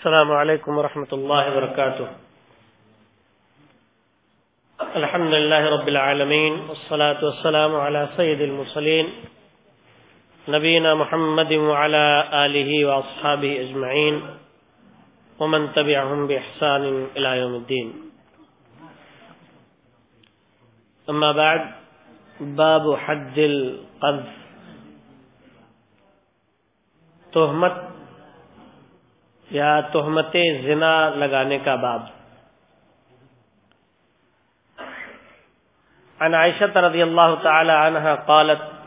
السلام علیکم ورحمۃ اللہ وبرکاتہ الحمد لله رب العالمين، والصلاة والسلام على سيد المرسلين، نبينا محمد وعلى آله وأصحابه أجمعين، ومن تبعهم بإحسان إلى يوم الدين. أما بعد، باب حد القذف. تهمت یا تہمت زنا لگانے کا باب۔ عن عائشة رضي الله تعالى عنها قالت،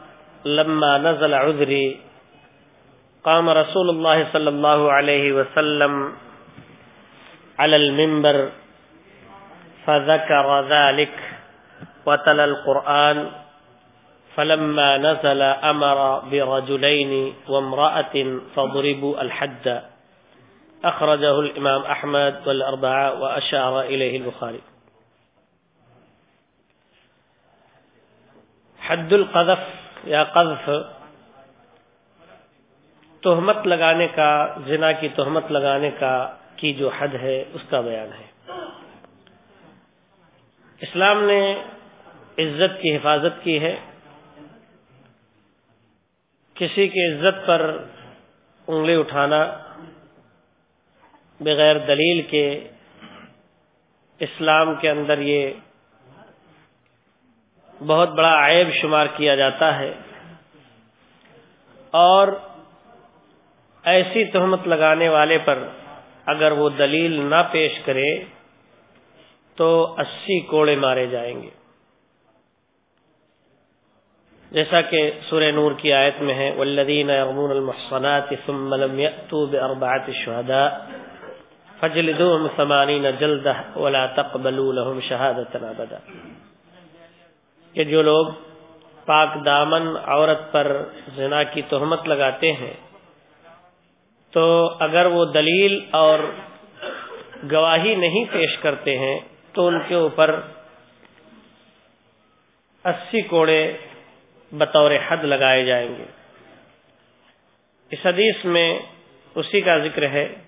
لما نزل عذري قام رسول الله صلى الله عليه وسلم على المنبر فذكر ذلك وتل القرآن، فلما نزل أمر برجلين وامرأة فضربوا الحد۔ أخرجه الإمام أحمد والأربعة وأشار إليه البخاري. حد القذف یا قذف، تہمت لگانے کا، زنا کی تہمت لگانے کا، کی جو حد ہے، اس کا بیان ہے۔ اسلام نے عزت کی حفاظت کی ہے۔ کسی کی عزت پر انگلی اٹھانا بغیر دلیل کے اسلام کے اندر یہ بہت بڑا عیب شمار کیا جاتا ہے اور ایسی تہمت لگانے والے پر اگر وہ دلیل نہ پیش کرے تو اسی کوڑے مارے جائیں گے۔ جیسا کہ سورہ نور کی آیت میں ہے والذین یغمون المحصنات ثم لم یأتوا باربعۃ الشهداء فجلدوهم ثمانین جلدہ ولا تقبلوا لهم شهادة ابدا۔ کہ جو لوگ پاک دامن عورت پر زنا کی تہمت لگاتے ہیں، تو اگر وہ دلیل اور گواہی نہیں پیش کرتے ہیں، تو ان کے اوپر اسی کوڑے بطور حد لگائے جائیں گے۔ اس حدیث میں اسی کا ذکر ہے۔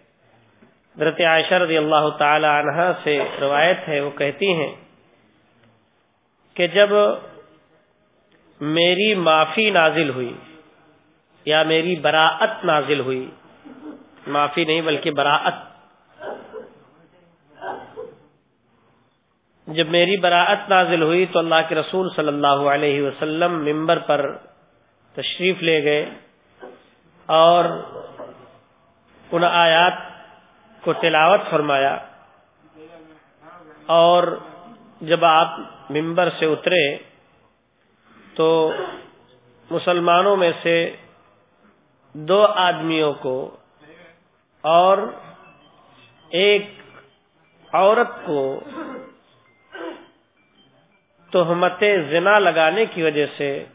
حضرت عائشہ رضی اللہ تعالی عنہ سے روایت ہے، وہ کہتی ہیں کہ جب میری معافی نازل ہوئی یا میری براعت نازل ہوئی، معافی نہیں بلکہ براعت، جب میری براعت نازل ہوئی تو اللہ کے رسول صلی اللہ علیہ وسلم ممبر پر تشریف لے گئے اور ان آیات کو تلاوت فرمایا اور جب آپ ممبر سے اترے تو مسلمانوں میں سے دو آدمیوں کو اور ایک عورت کو تہمت زنا لگانے کی وجہ سے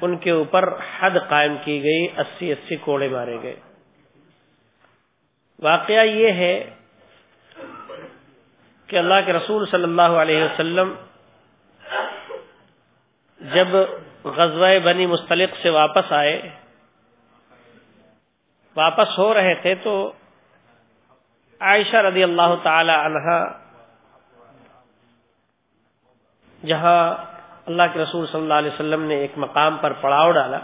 ان کے اوپر حد قائم کی گئی، اسی اسی کوڑے مارے گئے۔ واقعہ یہ ہے کہ اللہ کے رسول صلی اللہ علیہ وسلم جب غزوہ بنی مستلق سے واپس آئے، واپس ہو رہے تھے تو عائشہ رضی اللہ تعالی عنہا جہاں اللہ کے رسول صلی اللہ علیہ وسلم نے ایک مقام پر پڑاؤ ڈالا،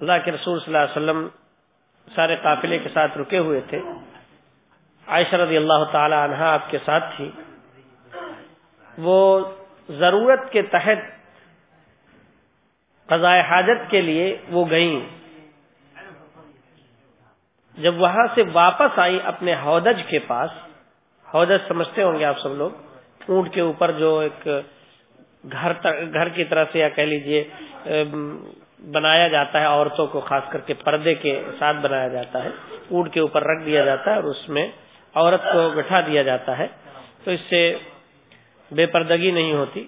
اللہ کے رسول صلی اللہ علیہ وسلم سارے قافلے کے ساتھ رکے ہوئے تھے۔ عائشہ رضی اللہ تعالی عنہا آپ کے ساتھ تھی۔ وہ ضرورت کے تحت قضاء حاجت کے لیے وہ گئیں۔ جب وہاں سے واپس آئی اپنے ہودج کے پاس ہودج سمجھتے ہوں گے آپ سب لوگ، اونٹ کے اوپر جو ایک گھر گھر کی طرح سے یا کہہ لیجیے بنایا جاتا ہے، عورتوں کو خاص کر کے پردے کے ساتھ بنایا جاتا ہے۔ اونٹ کے اوپر رکھ دیا جاتا ہے اور اس میں عورت کو بٹھا دیا جاتا ہے۔ تو اس سے بے پردگی نہیں ہوتی۔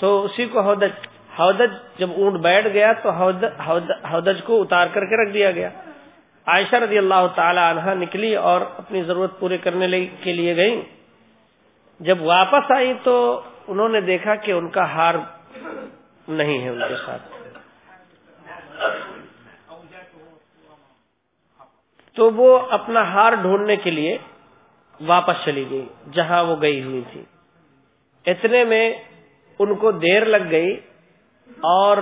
تو اسی کو ہودج ہودج جب اونٹ بیٹھ گیا تو ہودج کو اتار کر کے رکھ دیا گیا۔ عائشہ رضی اللہ تعالی عنہ نکلی اور اپنی ضرورت پورے کرنے کے لیے گئی۔ جب واپس آئی تو انہوں نے دیکھا کہ ان کا ہار نہیں ہے ان کے ساتھ۔ تو وہ اپنا ہار ڈھونڈنے کے لیے واپس چلی گئی، جہاں وہ گئی ہوئی تھی۔ اتنے میں ان کو دیر لگ گئی اور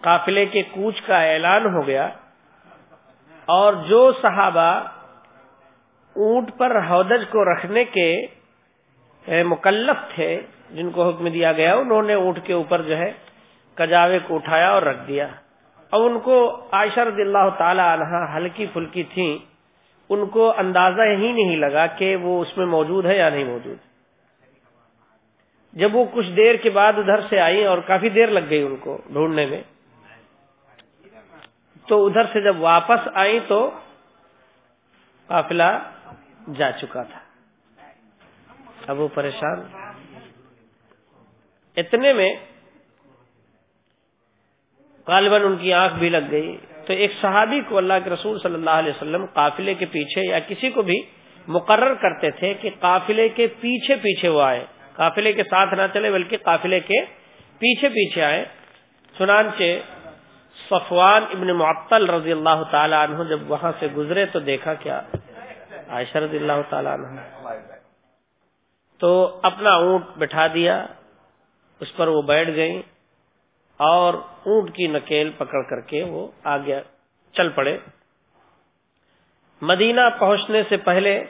قافلے کے کوچ کا اعلان ہو گیا اور جو صحابہ اونٹ پر ہودج کو رکھنے کے مکلف تھے، جن کو حکم دیا گیا، انہوں نے اونٹ کے اوپر جو ہے کجاوے کو اٹھایا اور رکھ دیا۔ اور ان کو عائشہ رضی اللہ تعالی عنہ ہلکی پھلکی تھی ان کو اندازہ ہی نہیں لگا کہ وہ اس میں موجود ہے یا نہیں موجود۔ جب وہ کچھ دیر کے بعد ادھر سے آئی اور کافی دیر لگ گئی ان کو ڈھونڈنے میں، تو ادھر سے جب واپس آئی تو قافلہ جا چکا تھا۔ اب وہ پریشان۔ اتنے میں غالباً ان کی آنکھ بھی لگ گئی۔ تو ایک صحابی کو اللہ کے رسول صلی اللہ علیہ وسلم قافلے کے پیچھے یا کسی کو بھی مقرر کرتے تھے کہ قافلے کے پیچھے پیچھے وہ آئے۔ قافلے کے ساتھ نہ چلے بلکہ قافلے کے پیچھے پیچھے آئے۔ چنانچہ صفوان ابن معطل رضی اللہ تعالی عنہ جب وہاں سے گزرے تو دیکھا کیا؟ عائشہ رضی اللہ تعالی عنہ۔ تو اپنا اونٹ بٹھا دیا، اس پر وہ بیٹھ گئی اور اونٹ کی نکیل پکڑ کر کے وہ آگے چل پڑے۔ مدینہ پہنچنے سے پہلے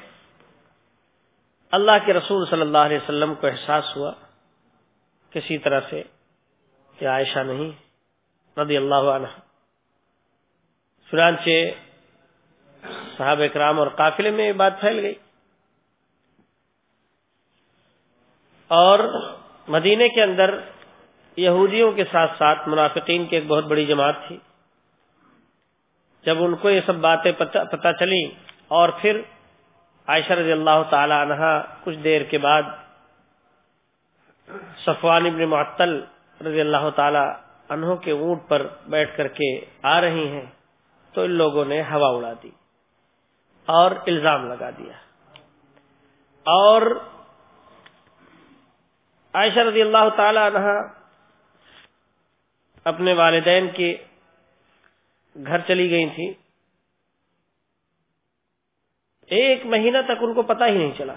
اللہ کے رسول صلی اللہ علیہ وسلم کو احساس ہوا۔ کسی طرح سے کہ عائشہ نہیں، رضی اللہ عنہ۔ چنانچہ صحاب اکرام اور قافلے میں یہ بات پھیل گئی۔ اور مدینے کے اندر یہودیوں کے ساتھ ساتھ منافقین کی ایک بہت بڑی جماعت تھی۔ جب ان کو یہ سب باتیں پتہ چلی اور پھر عائشہ رضی اللہ تعالی عنہ کچھ دیر کے بعد صفوان ابن معطل رضی اللہ تعالی عنہ کے اونٹ پر بیٹھ کر کے آ رہی ہیں تو ان لوگوں نے ہوا اڑا دی اور الزام لگا دیا۔ اور عائشہ رضی اللہ تعالی عنہ اپنے والدین کے گھر چلی گئی تھی ایک مہینہ تک ان کو پتا ہی نہیں چلا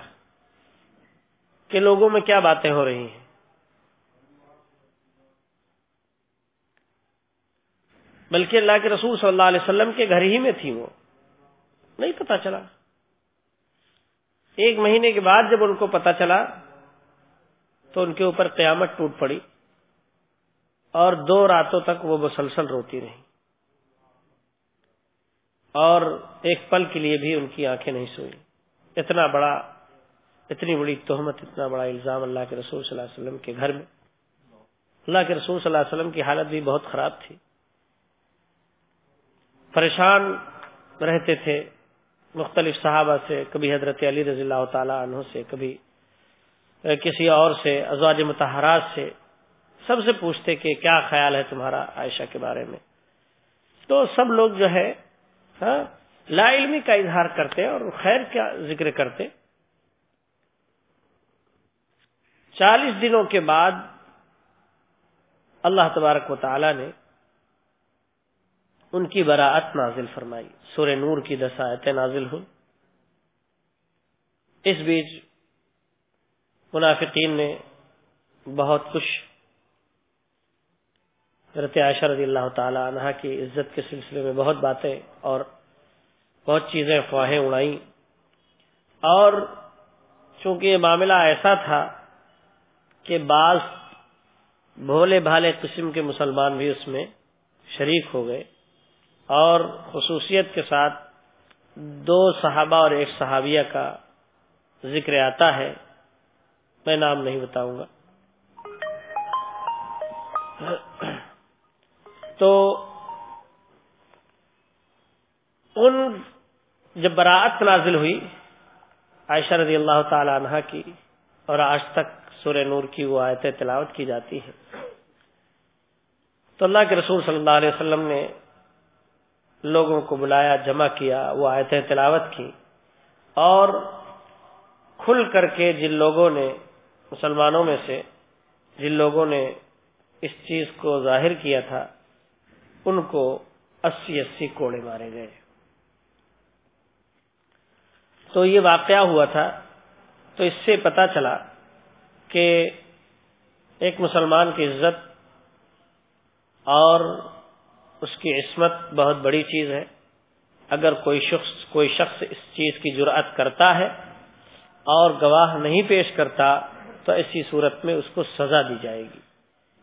کہ لوگوں میں کیا باتیں ہو رہی ہیں۔ بلکہ اللہ کے رسول صلی اللہ علیہ وسلم کے گھر ہی میں تھی وہ۔ نہیں پتا چلا۔ ایک مہینے کے بعد جب ان کو پتا چلا تو ان کے اوپر قیامت ٹوٹ پڑی۔ اور دو راتوں تک وہ مسلسل روتی رہی۔ اور ایک پل کے لیے بھی ان کی آنکھیں نہیں سوئی اتنا بڑا، اتنی بڑی تہمت، اتنا بڑا الزام اللہ کے رسول صلی اللہ علیہ وسلم کے گھر میں۔ اللہ کے رسول صلی اللہ علیہ وسلم کی حالت بھی بہت خراب تھی۔ پریشان رہتے تھے مختلف صحابہ سے، کبھی حضرت علی رضی اللہ تعالی عنہ سے، کبھی کسی اور سے، ازواج متحرات سے۔ سب سے پوچھتے کہ کیا خیال ہے تمہارا عائشہ کے بارے میں؟ تو سب لوگ جو ہے ہاں، لا علمی کا اظہار کرتے اور خیر کا ذکر کرتے چالیس دنوں کے بعد اللہ تبارک و تعالی نے ان کی براعت نازل فرمائی۔ سورہ نور کی دسایتیں نازل ہوئی اس بیچ منافقین نے بہت کچھ حضرت عائشہ رضی اللہ تعالی عنہ کی عزت کے سلسلے میں بہت باتیں اور بہت چیزیں خواہیں اڑائیں۔ اور چونکہ یہ معاملہ ایسا تھا کہ بعض بھولے بھالے قسم کے مسلمان بھی اس میں شریک ہو گئے اور خصوصیت کے ساتھ دو صحابہ اور ایک صحابیہ کا ذکر آتا ہے۔ میں نام نہیں بتاؤں گا۔ تو ان جب براعت نازل ہوئی عائشہ رضی اللہ تعالی عنہ کی اور آج تک سورہ نور کی وہ آیتیں تلاوت کی جاتی ہیں تو اللہ کے رسول صلی اللہ علیہ وسلم نے لوگوں کو بلایا، جمع کیا، وہ آیتیں تلاوت کی اور کھل کر کے جن لوگوں نے، مسلمانوں میں سے جن لوگوں نے اس چیز کو ظاہر کیا تھا ان کو اسی اسی کوڑے مارے گئے۔ تو یہ واقعہ ہوا تھا۔ تو اس سے پتا چلا کہ ایک مسلمان کی عزت اور اس کی عصمت بہت بڑی چیز ہے۔ اگر کوئی شخص کوئی شخص اس چیز کی جرأت کرتا ہے اور گواہ نہیں پیش کرتا تو ایسی صورت میں اس کو سزا دی جائے گی۔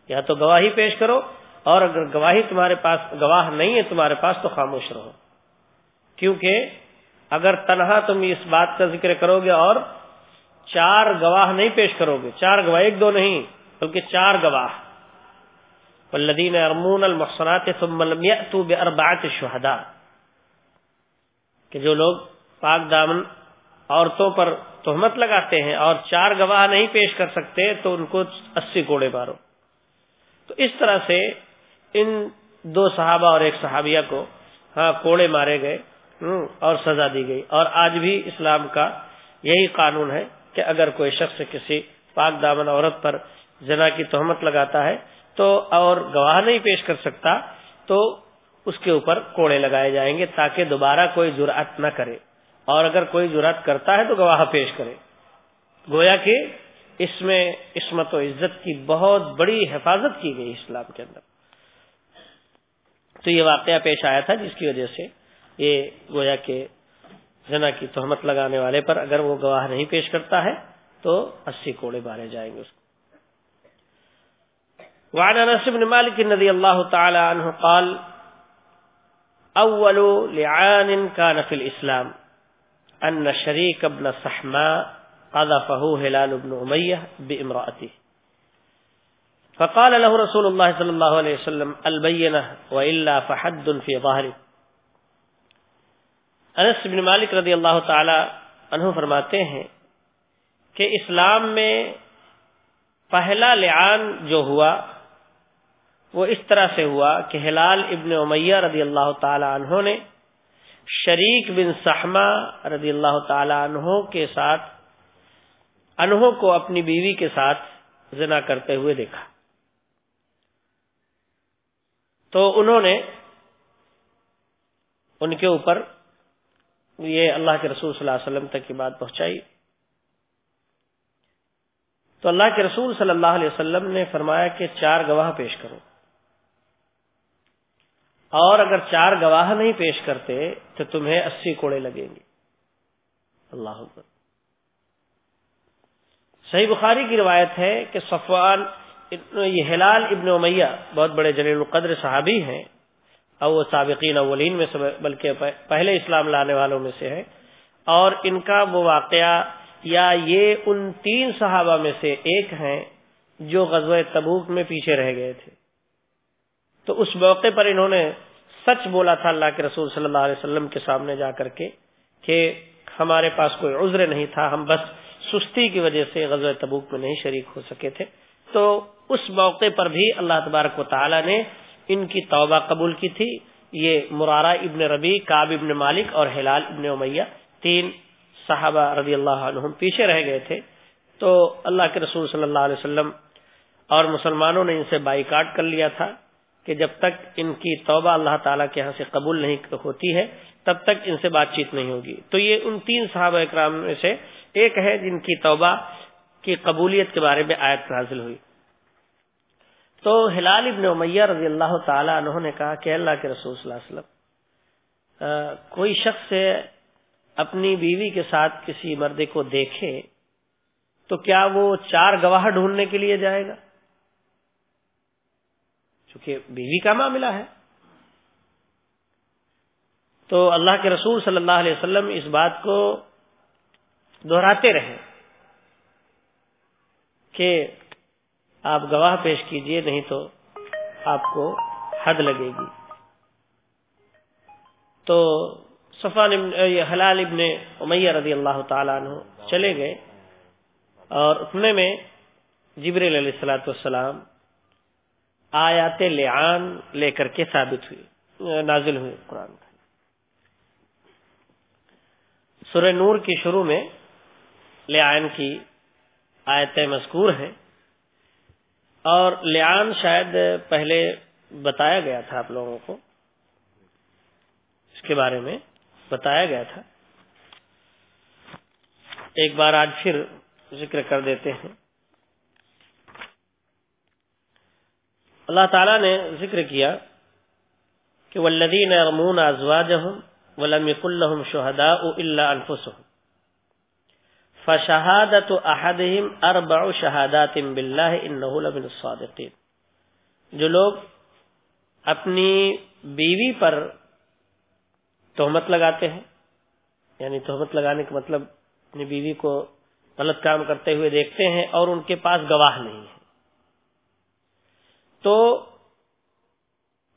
یا تو گواہی پیش کرو اور اگر گواہی تمہارے پاس، گواہ نہیں ہے تمہارے پاس تو خاموش رہو۔ کیونکہ اگر تنہا تم اس بات کا ذکر کرو گے اور چار گواہ نہیں پیش کرو گے، چار گواہ، ایک دو نہیں، بلکہ چار گواہ۔ والذین ارمون المحصنات ثم لم باربعۃ شہداء۔ کہ جو لوگ پاک دامن عورتوں پر تہمت لگاتے ہیں اور چار گواہ نہیں پیش کر سکتے تو ان کو اسی کوڑے مارو۔ تو اس طرح سے ان دو صحابہ اور ایک صحابیہ کو ہاں کوڑے مارے گئے اور سزا دی گئی۔ اور آج بھی اسلام کا یہی قانون ہے کہ اگر کوئی شخص کسی پاک دامن عورت پر زنا کی تہمت لگاتا ہے تو اور گواہ نہیں پیش کر سکتا، تو اس کے اوپر کوڑے لگائے جائیں گے تاکہ دوبارہ کوئی جرات نہ کرے۔ اور اگر کوئی جرات کرتا ہے تو گواہ پیش کرے۔ گویا کہ اس میں عصمت و عزت کی بہت بڑی حفاظت کی گئی اسلام کے اندر۔ تو یہ واقعہ پیش آیا تھا جس کی وجہ سے یہ گویا کہ زنا کی تہمت لگانے والے پر اگر وہ گواہ نہیں پیش کرتا ہے تو اسی کوڑے مارے جائیں گے اس کو۔ وعن انس بن مالك رضي الله تعالى عنه قال، اول لعان كان في الاسلام، ان شريك ابن صحماء قذفه هلال بن اميه بامراته۔ فقال له رسول الله صلى الله عليه وسلم البينه والا فحد في ظهره انس بن مالک رضی اللہ تعالی عنہ فرماتے ہیں کہ اسلام میں پہلا لعان جو ہوا، وہ اس طرح سے ہوا کہ ہلال ابن امیہ رضی اللہ تعالی عنہ نے شریک بن سہما رضی اللہ تعالی عنہ کے ساتھ انہوں کو اپنی بیوی کے ساتھ زنا کرتے ہوئے دیکھا۔ تو انہوں نے ان کے اوپر یہ اللہ کے رسول صلی اللہ علیہ وسلم تک کی بات پہنچائی۔ تو اللہ کے رسول صلی اللہ علیہ وسلم نے فرمایا کہ چار گواہ پیش کرو۔ اور اگر چار گواہ نہیں پیش کرتے تو تمہیں اسی کوڑے لگیں گے۔ اللہ صحیح بخاری کی روایت ہے کہ صفوان یہ ہلال ابن امیہ بہت بڑے جلیل القدر صحابی ہیں، اور وہ سابقین اولین میں سے، بلکہ پہلے اسلام لانے والوں میں سے ہے اور ان کا وہ واقعہ، یا یہ ان تین صحابہ میں سے ایک ہیں جو غزوہ تبوک میں پیچھے رہ گئے تھے۔ تو اس موقع پر انہوں نے سچ بولا تھا اللہ کے رسول صلی اللہ علیہ وسلم کے سامنے جا کر کے کہ ہمارے پاس کوئی عذر نہیں تھا، ہم بس سستی کی وجہ سے غزوہ تبوک میں نہیں شریک ہو سکے تھے۔ تو اس موقع پر بھی اللہ تبارک و تعالی نے ان کی توبہ قبول کی تھی۔ یہ مرارہ ابن ربی کاب ابن مالک اور ہلال ابن امیہ، تین صحابہ رضی اللہ عنہم پیچھے رہ گئے تھے۔ تو اللہ کے رسول صلی اللہ علیہ وسلم اور مسلمانوں نے ان سے بائی کاٹ کر لیا تھا کہ جب تک ان کی توبہ اللہ تعالیٰ کے یہاں سے قبول نہیں ہوتی ہے، تب تک ان سے بات چیت نہیں ہوگی۔ تو یہ ان تین صحابہ اکرام میں سے ایک ہے جن کی توبہ کی قبولیت کے بارے میں آیت حاصل ہوئی۔ تو ہلال ابن امیہ رضی اللہ تعالی عنہ نے کہا کہ اللہ کے رسول صلی اللہ علیہ وسلم کوئی شخص اپنی بیوی کے ساتھ کسی مردے کو دیکھے تو کیا وہ چار گواہ ڈھونڈنے کے لیے جائے گا؟ چونکہ بیوی کا معاملہ ہے۔ تو اللہ کے رسول صلی اللہ علیہ وسلم اس بات کو دہراتے رہے کہ آپ گواہ پیش کیجیے، نہیں تو آپ کو حد لگے گی۔ تو صفان حلال ابن امیہ رضی اللہ تعالیٰ عنہ چلے گئے اور اتنے میں جبر علیہ السلاۃ والسلام آیات لعان لے کر کے ثابت ہوئی، نازل ہوئی قرآن سورہ نور کی شروع میں لعان کی آیتیں مذکور ہیں۔ اور لعان شاید پہلے بتایا گیا تھا آپ لوگوں کو، اس کے بارے میں بتایا گیا تھا۔ ایک بار آج پھر ذکر کر دیتے ہیں۔ اللہ تعالی نے ذکر کیا کہ والذین یرمون ازواجهم ولم يكن لهم شهداء الا انفسهم فشهادت احدهم اربع شهادات بالله انه لمن الصادقين جو لوگ اپنی بیوی پر تہمت لگاتے ہیں یعنی تہمت لگانے کا مطلب اپنی بیوی کو غلط کام کرتے ہوئے دیکھتے ہیں اور ان کے پاس گواہ نہیں ہے تو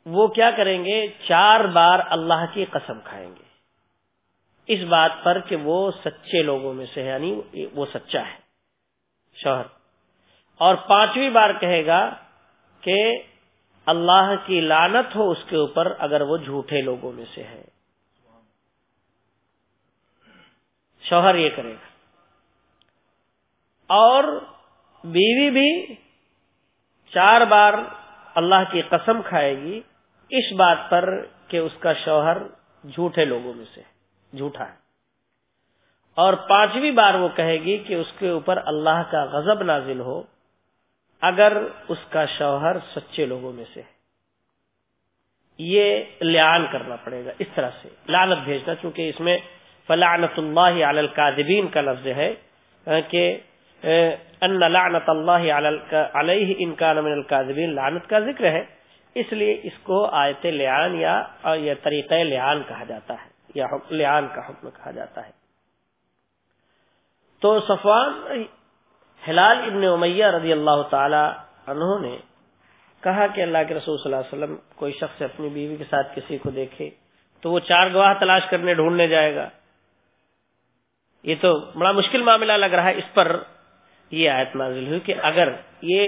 وہ کیا کریں گے؟ چار بار اللہ کی قسم کھائیں گے۔ اس بات پر کہ وہ سچے لوگوں میں سے یعنی وہ سچا ہے، شوہر۔ اور پانچویں بار کہے گا کہ اللہ کی لانت ہو اس کے اوپر اگر وہ جھوٹے لوگوں میں سے ہے۔ شوہر یہ کرے گا۔ اور بیوی بھی چار بار اللہ کی قسم کھائے گی اس بات پر کہ اس کا شوہر جھوٹے لوگوں میں سے ہے۔ جھوٹا ہے۔ اور پانچویں بار وہ کہے گی کہ اس کے اوپر اللہ کا غضب نازل ہو، اگر اس کا شوہر سچے لوگوں میں سے ہے۔ یہ لعان کرنا پڑے گا اس طرح سے۔ لعنت بھیجنا، چونکہ اس میں فلعنت اللہ علی القاذبین کا لفظ ہے، کہ ان لعنت اللہ علیہ ان کان من القاذبین لعنت کا ذکر ہے۔ اس لیے اس کو آیت لعان یا طریقہ لعان کہا جاتا ہے۔ یا لعان کا حکم کہا جاتا ہے۔ تو صفوان ہلال ابن امیہ رضی اللہ تعالی عنہ نے کہا کہ اللہ کے رسول صلی اللہ علیہ وسلم کوئی شخص اپنی بیوی کے ساتھ کسی کو دیکھے تو وہ چار گواہ تلاش کرنے ڈھونڈنے جائے گا۔ یہ تو بڑا مشکل معاملہ لگ رہا ہے۔ اس پر یہ آیت نازل ہوئی کہ اگر یہ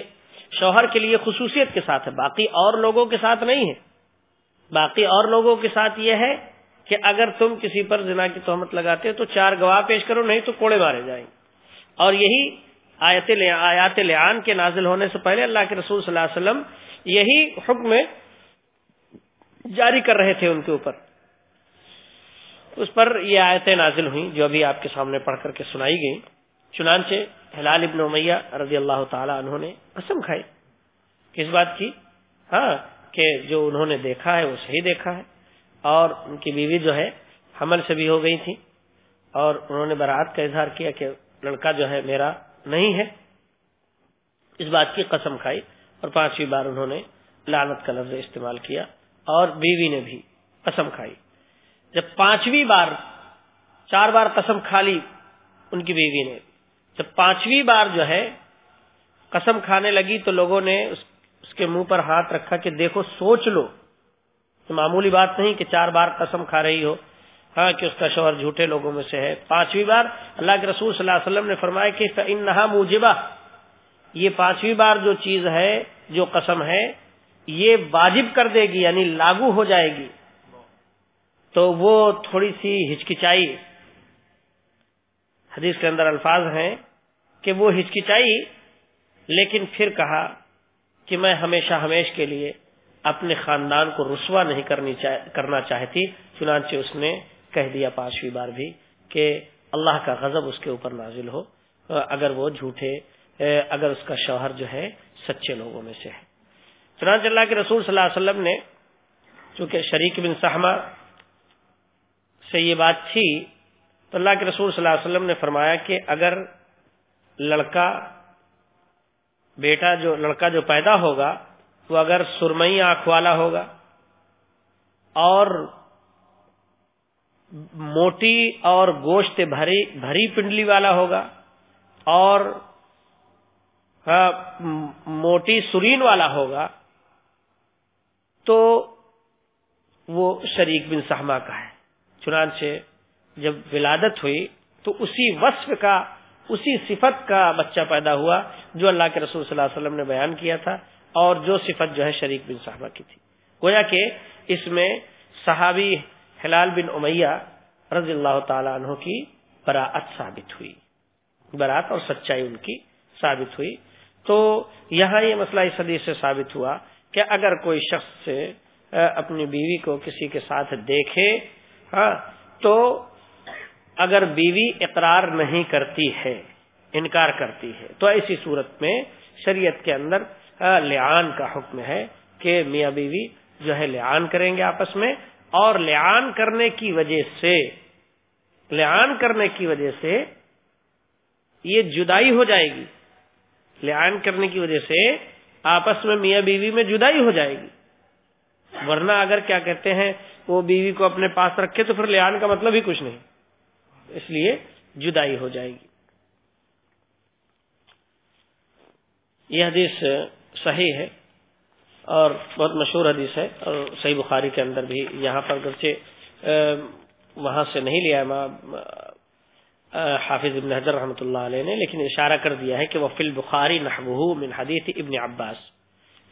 شوہر کے لیے خصوصیت کے ساتھ ہے، باقی اور لوگوں کے ساتھ نہیں ہے۔ باقی اور لوگوں کے ساتھ یہ ہے کہ اگر تم کسی پر زنا کی تہمت لگاتے ہو تو چار گواہ پیش کرو، نہیں تو کوڑے مارے جائیں۔ اور یہی آیت آیات لعان کے نازل ہونے سے پہلے اللہ کے رسول صلی اللہ علیہ وسلم یہی حکم جاری کر رہے تھے ان کے اوپر۔ اس پر یہ آیتیں نازل ہوئی جو ابھی آپ کے سامنے پڑھ کر کے سنائی گئی چنانچہ حلال ابن امیہ رضی اللہ تعالی انہوں نے قسم کھائی۔ کس بات کی ہاں کہ جو انہوں نے دیکھا ہے، وہ صحیح دیکھا ہے۔ اور ان کی بیوی جو ہے حمل سے بھی ہو گئی تھی اور انہوں نے برات کا اظہار کیا کہ لڑکا جو ہے میرا نہیں ہے۔ اس بات کی قسم کھائی اور پانچویں بار انہوں نے لانت کا لفظ استعمال کیا اور بیوی نے بھی قسم کھائی۔ جب پانچویں بار، چار بار قسم کھا لی ان کی بیوی نے، جب پانچویں بار جو ہے قسم کھانے لگی تو لوگوں نے اس کے منہ پر ہاتھ رکھا کہ دیکھو سوچ لو۔ یہ معمولی بات نہیں کہ چار بار قسم کھا رہی ہو۔ ہاں کہ اس کا شوہر جھوٹے لوگوں میں سے ہے۔ پانچویں بار اللہ کے رسول صلی اللہ علیہ وسلم نے فرمایا کہ ان نہا موجبہ یہ پانچویں بار جو چیز ہے، جو قسم ہے، یہ واجب کر دے گی یعنی لاگو ہو جائے گی۔ تو وہ تھوڑی سی ہچکچائی۔ حدیث کے اندر الفاظ ہیں کہ وہ ہچکچائی، لیکن پھر کہا کہ میں ہمیشہ ہمیش کے لیے اپنے خاندان کو رسوا نہیں کرنی کرنا چاہتی، چنانچہ اس نے کہہ دیا پانچویں بار بھی کہ اللہ کا غضب اس کے اوپر نازل ہو اگر وہ جھوٹے اگر اس کا شوہر جو ہے سچے لوگوں میں سے ہے۔ چنانچہ اللہ کے رسول صلی اللہ علیہ وسلم نے، چونکہ شریک بن سہما سے یہ بات تھی، تو اللہ کے رسول صلی اللہ علیہ وسلم نے فرمایا کہ اگر لڑکا، بیٹا جو، لڑکا جو پیدا ہوگا وہ اگر سرمئی آنکھ والا ہوگا اور موٹی اور گوشت بھری بھری پنڈلی والا ہوگا اور ہاں، موٹی سرین والا ہوگا تو وہ شریک بن سہما کا ہے۔ چنانچہ جب ولادت ہوئی تو اسی وصف کا، اسی صفت کا بچہ پیدا ہوا جو اللہ کے رسول صلی اللہ علیہ وسلم نے بیان کیا تھا۔ اور جو صفت جو ہے شریک بن صاحبہ کی تھی۔ گویا کہ اس میں صحابی ہلال بن امیہ رضی اللہ تعالی عنہ کی براعت ثابت ہوئی۔ برات اور سچائی ان کی ثابت ہوئی۔ تو یہاں یہ مسئلہ اس حدیث سے ثابت ہوا کہ اگر کوئی شخص سے اپنی بیوی کو کسی کے ساتھ دیکھے ہاں تو اگر بیوی اقرار نہیں کرتی ہے، انکار کرتی ہے، تو ایسی صورت میں شریعت کے اندر لعان کا حکم ہے کہ میاں بیوی جو ہے لعان کریں گے آپس میں اور لعان کرنے کی وجہ سے، لعان کرنے کی وجہ سے یہ جدائی ہو جائے گی۔ لعان کرنے کی وجہ سے آپس میں میاں بیوی میں جدائی ہو جائے گی۔ ورنہ اگر کیا کہتے ہیں، وہ بیوی کو اپنے پاس رکھے تو پھر لعان کا مطلب ہی کچھ نہیں۔ اس لیے جدائی ہو جائے گی۔ یہ حدیث صحیح ہے اور بہت مشہور حدیث ہے اور صحیح بخاری کے اندر بھی یہاں پر گرچہ وہاں سے نہیں لیا حافظ ابن حضر رحمۃ اللہ علیہ نے، لیکن اشارہ کر دیا ہے کہ وہ فل بخاری نحبہ من حدیث ابن عباس۔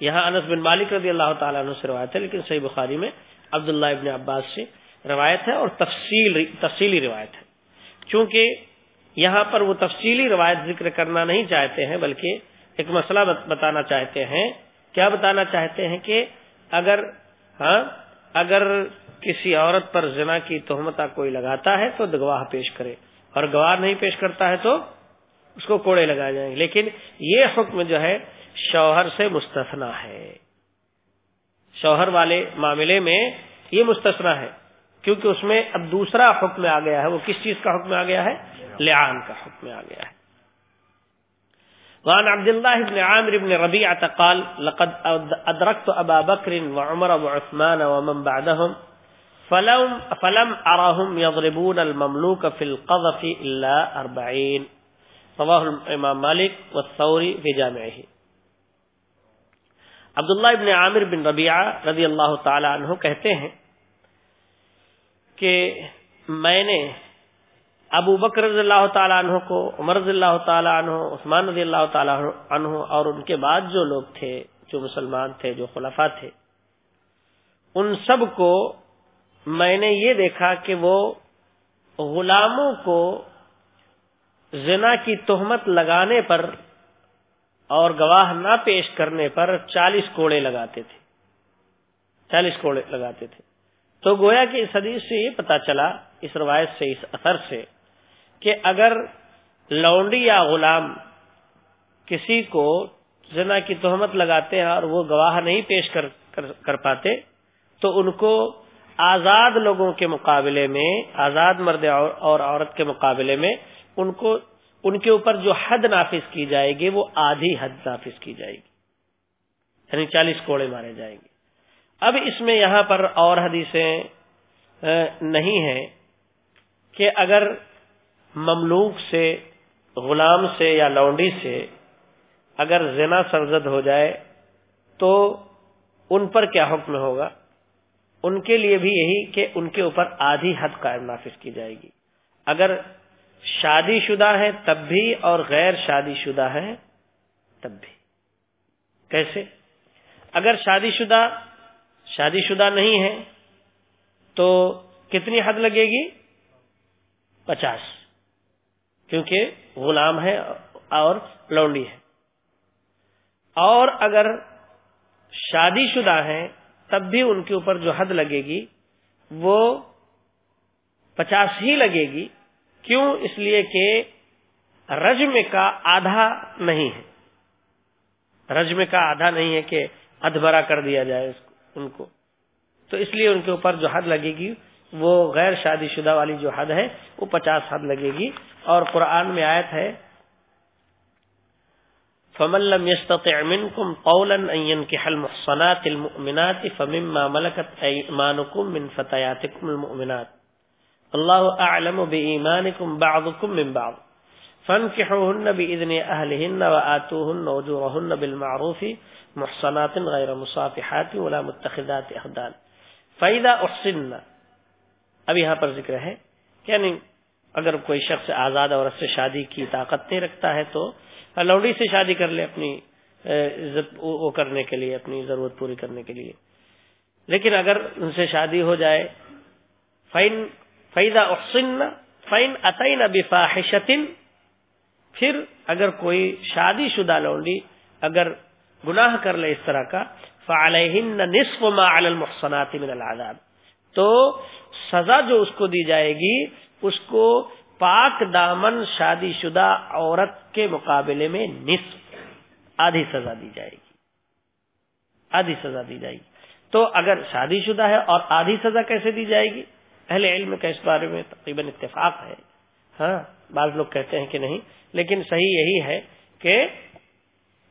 یہاں انس بن مالک رضی اللہ تعالیٰ عنہ سے روایت ہے، لیکن صحیح بخاری میں عبداللہ ابن عباس سے روایت ہے اور تفصیل، تفصیلی روایت ہے۔ چونکہ یہاں پر وہ تفصیلی روایت ذکر کرنا نہیں چاہتے ہیں، بلکہ ایک مسئلہ بتانا چاہتے ہیں۔ کیا بتانا چاہتے ہیں کہ اگر ہاں اگر کسی عورت پر زنا کی تہمت کوئی لگاتا ہے تو گواہ پیش کرے۔ اور گواہ نہیں پیش کرتا ہے تو اس کو کوڑے لگائے جائیں۔ گے لیکن یہ حکم جو ہے شوہر سے مستثنا ہے۔ شوہر والے معاملے میں یہ مستثنا ہے۔ کیونکہ اس میں اب دوسرا حکم آ گیا ہے۔ وہ کس چیز کا حکم آ گیا ہے؟ لعان کا حکم آ گیا ہے۔ وعن عبد الله بن عامر بن ربيعة قال لقد أدركت أبا بكر وعمر وعثمان ومن بعدهم فلم, فلم أراهم يضربون المملوك في القذف إلا أربعين. رواه الإمام مالك والثوري في جامعه. عبداللہ ابن عامر بن ربیعہ رضی اللہ تعالی عنہ کہتے ہیں کہ میں نے ابو بکر رضی اللہ تعالیٰ عنہ کو، عمر رضی اللہ تعالیٰ عنہ، عثمان رضی اللہ تعالیٰ عنہ اور ان کے بعد جو لوگ تھے، جو مسلمان تھے، جو خلفا تھے، ان سب کو میں نے یہ دیکھا کہ وہ غلاموں کو زنا کی تہمت لگانے پر اور گواہ نہ پیش کرنے پر چالیس کوڑے لگاتے تھے۔ چالیس کوڑے لگاتے تھے۔ تو گویا کہ اس حدیث سے یہ پتا چلا، اس روایت سے، اس اثر سے کہ اگر لونڈی یا غلام کسی کو زنا کی تہمت لگاتے ہیں اور وہ گواہ نہیں پیش کر کر پاتے، تو ان کو آزاد لوگوں کے مقابلے میں، آزاد مرد اور عورت کے مقابلے میں ان کو ان کے اوپر جو حد نافذ کی جائے گی، وہ آدھی حد نافذ کی جائے گی۔ یعنی چالیس کوڑے مارے جائیں گے۔ اب اس میں یہاں پر اور حدیثیں نہیں ہیں کہ اگر مملوک سے، غلام سے یا لونڈی سے اگر زنا سرزد ہو جائے تو ان پر کیا حکم ہوگا؟ ان کے لیے بھی یہی کہ ان کے اوپر آدھی حد قائم نافذ کی جائے گی۔ اگر شادی شدہ ہے تب بھی اور غیر شادی شدہ ہے تب بھی۔ کیسے؟ اگر شادی شدہ شادی شدہ نہیں ہے تو کتنی حد لگے گی؟ پچاس۔ کیونکہ غلام ہے اور لونڈی ہے۔ اور اگر شادی شدہ ہیں، تب بھی ان کے اوپر جو حد لگے گی، وہ پچاس ہی لگے گی۔ کیوں؟ اس لیے کہ رجم کا آدھا نہیں ہے۔ رجم کا آدھا نہیں ہے کہ ادبرا کر دیا جائے ان کو۔ تو اس لیے ان کے اوپر جو حد لگے گی وہ غیر شادی شدہ والی جو حد ہے، وہ پچاس حد لگے گی۔ اور قرآن میں آیت ہے، فمن لم يستطع منكم قولا ان ينكح المحصنات المؤمنات فمما ملكت ايمانكم من فتياتكم المؤمنات۔ الله اعلم بايمانكم بعضكم من بعض۔ فانكحوهن باذن اهلهن واتوهن اجورهن بالمعروف محصنات غير مصافحات ولا متخذات اخدان فاذا احصن اب یہاں پر ذکر ہے یعنی اگر کوئی شخص آزاد عورت سے شادی کی طاقت نہیں رکھتا ہے تو لوڈی سے شادی کر لے اپنی عزت، وہ کرنے کے لیے، اپنی ضرورت پوری کرنے کے لیے۔ لیکن اگر ان سے شادی ہو جائے فائن فیضا احسن فائن عطین بفاحشتن پھر اگر کوئی شادی شدہ لونڈی اگر گناہ کر لے اس طرح کا فعلیہن نصف ما علی المحصنات من العذاب۔ تو سزا جو اس کو دی جائے گی، اس کو پاک دامن شادی شدہ عورت کے مقابلے میں نصف آدھی سزا دی جائے گی۔ آدھی سزا دی جائے گی۔ تو اگر شادی شدہ ہے اور آدھی سزا کیسے دی جائے گی؟ اہل علم کا اس بارے میں تقریباً اتفاق ہے۔ ہاں بعض لوگ کہتے ہیں کہ نہیں، لیکن صحیح یہی ہے کہ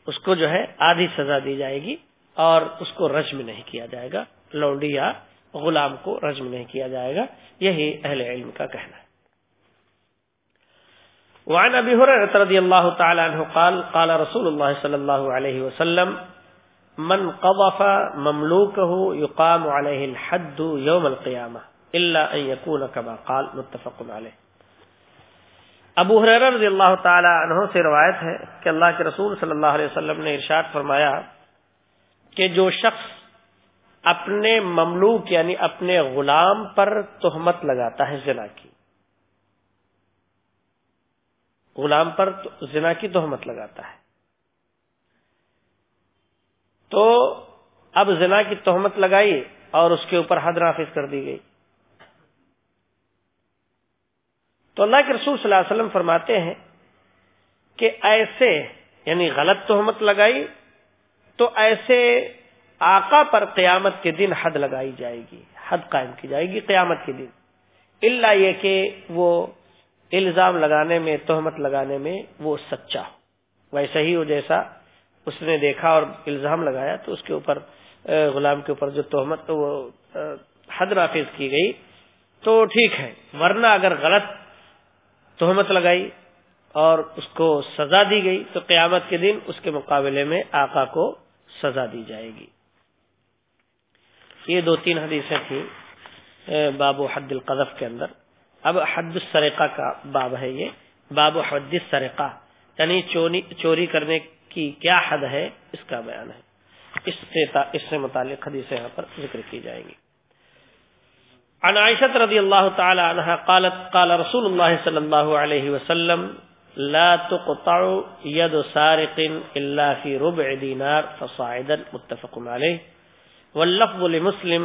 اس کو جو ہے آدھی سزا دی جائے گی اور اس کو رجم نہیں کیا جائے گا لونڈی یا غلام کو رجم نہیں کیا جائے گا۔ یہی اہل علم کا کہنا۔ ہے وعن ابي هريره رضي الله تعالى عنه قال قال رسول الله صلى الله عليه وسلم، من قضف مملوكه يقام عليه الحد يوم القيامه الا ان يكون كما قال، متفق عليه ابو حریر رضی اللہ تعالی عنہ سے روایت ہے کہ اللہ کے رسول صلی اللہ علیہ وسلم نے ارشاد فرمایا کہ جو شخص اپنے مملوک یعنی اپنے غلام پر تہمت لگاتا ہے زنا کی۔ غلام پر زنا کی تہمت لگاتا ہے۔ تو اب زنا کی تہمت لگائی اور اس کے اوپر حد نافذ کر دی گئی۔ تو اللہ کے رسول صلی اللہ علیہ وسلم فرماتے ہیں کہ ایسے یعنی غلط تہمت لگائی تو ایسے آقا پر قیامت کے دن حد لگائی جائے گی، حد قائم کی جائے گی قیامت کے دن۔ اللہ یہ کہ وہ الزام لگانے میں، تہمت لگانے میں وہ سچا ویسا ہی ہو جیسا اس نے دیکھا اور الزام لگایا تو اس کے اوپر غلام کے اوپر جو تہمت وہ حد نافذ کی گئی۔ تو ٹھیک ہے، ورنہ اگر غلط تہمت لگائی اور اس کو سزا دی گئی تو قیامت کے دن اس کے مقابلے میں آقا کو سزا دی جائے گی۔ یہ دو تین حدیثیں تھیں باب و حد القذف کے اندر۔ اب حد السرقہ کا باب ہے یہ۔ باب و حد السرقہ یعنی چوری کرنے کی کیا حد ہے، اس کا بیان ہے۔ اس سے اس سے متعلق حدیثیں یہاں پر ذکر کی جائیں گی۔ عن عائشة رضي الله تعالى عنها قالت، قال رسول الله صلى الله عليه وسلم، لا تقطع يد سارق إلا في ربع دينار فصاعدا، متفق عليه واللفظ لمسلم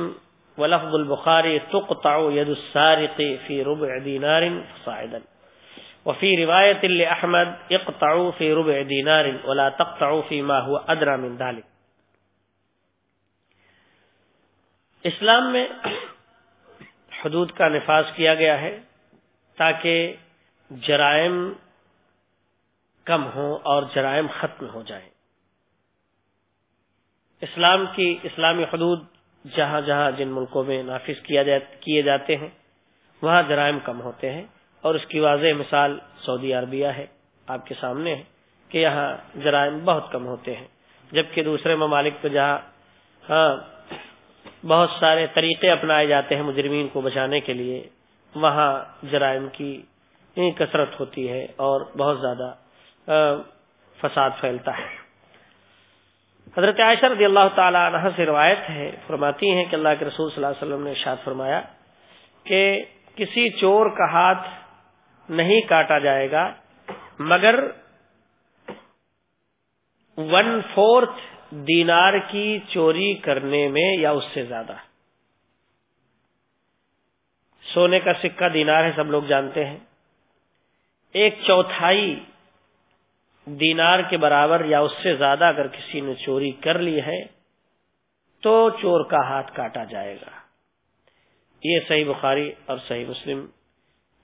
ولفظ البخاري تقطع يد السارق في ربع دينار فصاعدا. وفي رواية لأحمد اقطعوا في ربع دينار ولا تقطعوا فيما هو أدرى من ذلك. اسلام میں حدود کا نفاذ کیا گیا ہے تاکہ جرائم کم ہوں اور جرائم ختم ہو جائیں۔ اسلام کی اسلامی حدود جہاں جہاں جن ملکوں میں نافذ کیا کیے جاتے ہیں، وہاں جرائم کم ہوتے ہیں۔ اور اس کی واضح مثال سعودی عربیہ ہے، آپ کے سامنے ہے کہ یہاں جرائم بہت کم ہوتے ہیں۔ جبکہ دوسرے ممالک پہ جہاں ہاں بہت سارے طریقے اپنائے جاتے ہیں مجرمین کو بچانے کے لیے، وہاں جرائم کی کثرت ہوتی ہے اور بہت زیادہ فساد پھیلتا ہے۔ حضرت عائشہ رضی اللہ تعالی عنہ سے روایت ہے، فرماتی ہیں کہ اللہ کے رسول صلی اللہ علیہ وسلم نے ارشاد فرمایا کہ کسی چور کا ہاتھ نہیں کاٹا جائے گا، مگر ون فورتھ دینار کی چوری کرنے میں یا اس سے زیادہ۔ سونے کا سکہ دینار ہے، سب لوگ جانتے ہیں۔ ایک چوتھائی دینار کے برابر یا اس سے زیادہ اگر کسی نے چوری کر لی ہے، تو چور کا ہاتھ کاٹا جائے گا۔ یہ صحیح بخاری اور صحیح مسلم